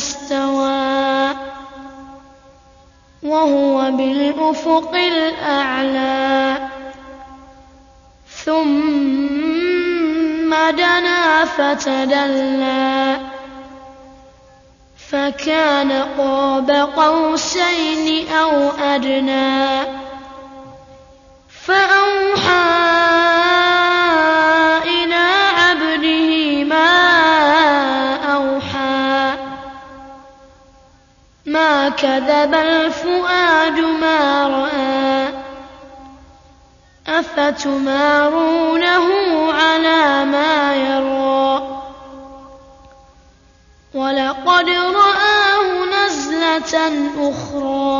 فاستوى وهو بالأفق الأعلى. ثم دنا فتدلى. فكان قاب قوسين أو أدنى. كذب الفؤاد ما رأى. أفتمارونه على ما يرى. ولقد رآه نزلة أخرى.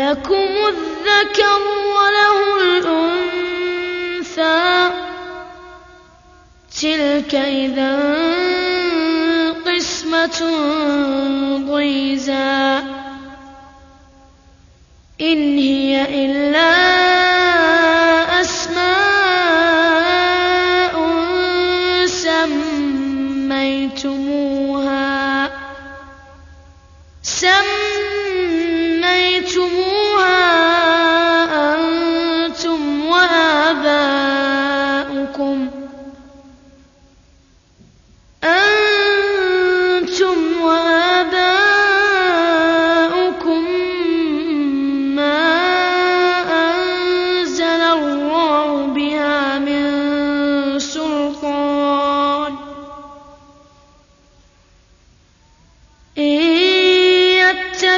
ألكم الذكر وله الأنثى. تلك إذا قسمة ضيزى. إن هي إلا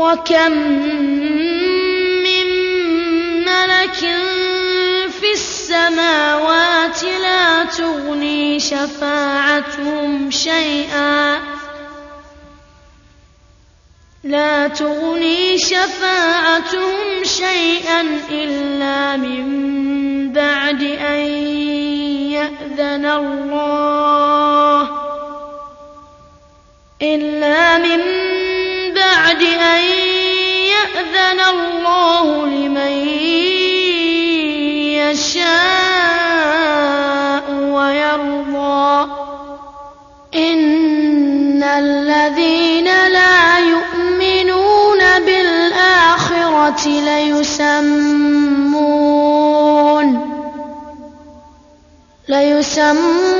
وكم من ملك في السماوات لا تغني شفاعتهم شيئا لا تغني شفاعتهم شيئا إلا من بعد أن يأذن الله إلا من بعد أن يأذن الله لمن يشاء ويرضى. إن الذين لا يؤمنون بالآخرة ليسمون ليسمون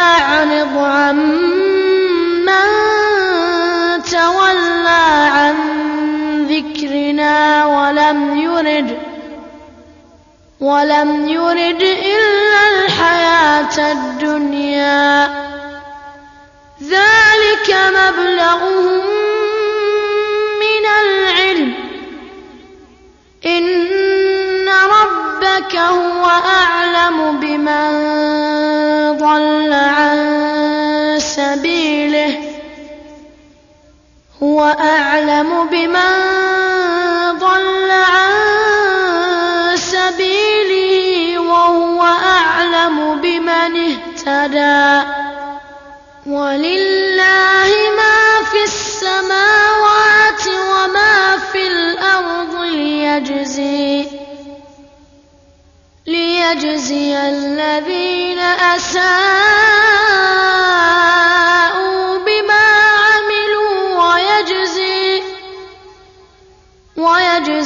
فأعرض عمن تولى عن ذكرنا ولم يرد ولم يرد إلا الحياة الدنيا. ذلك مبلغهم من العلم. إن ربك هو أعلم بمن سبيله هو أعلم بمن ضل عن سبيله وهو أعلم بمن اهتدى ولله ما في السماوات وما في الأرض ليجزي ليجزي الذين أساءوا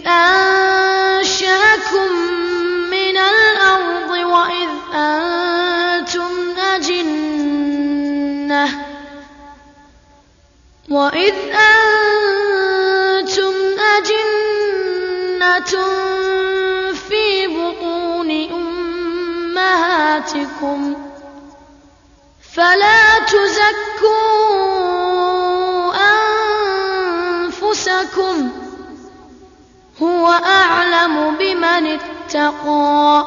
إذ أنشأكم من الأرض وإذ أنتم أجنة. وإذ أنتم أجنة في بطون أمهاتكم. فلا تزكوا اتقى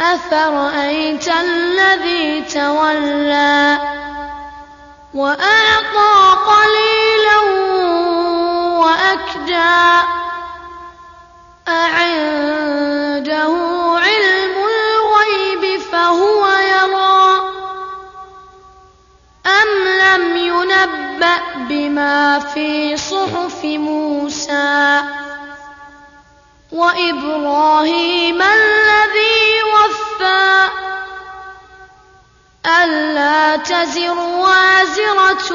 أفرأيت الذي تولى وأعطى قليلا وأكدى. أعنده علم الغيب فهو يرى. أم لم ينبأ بما في صحف موسى؟ وإبراهيم الذي وفى. ألا تزر وازرة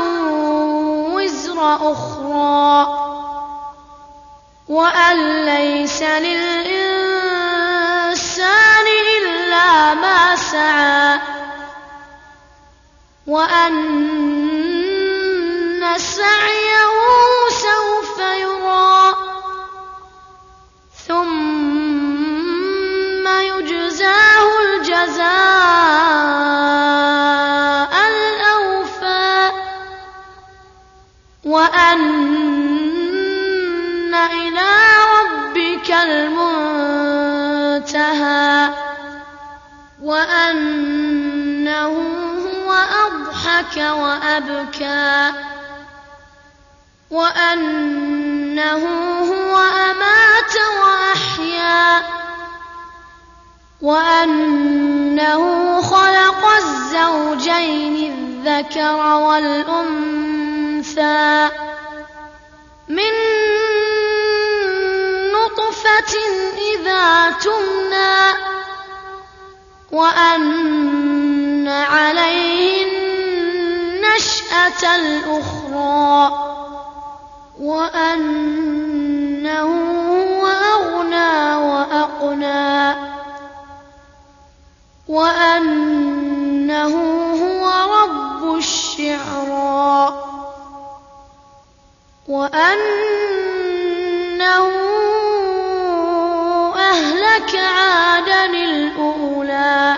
وزر أخرى. وأن ليس للإنسان إلا ما سعى. وأن سعيه أضحك وأبكى وأنه هو أمات وأحيا وأنه خلق الزوجين الذكر والأنثى من نطفة إذا تمنى وأن عليه النشأة الأخرى وأنه هو أغنى وأقنى وأنه هو رب الشعرى وأنه أهلك عادا الأولى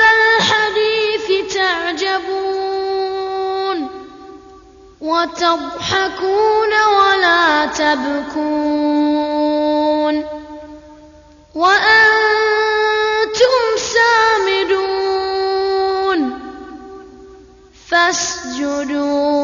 الحديث تعجبون وتضحكون ولا تبكون وأنتم سامدون فاسجدوا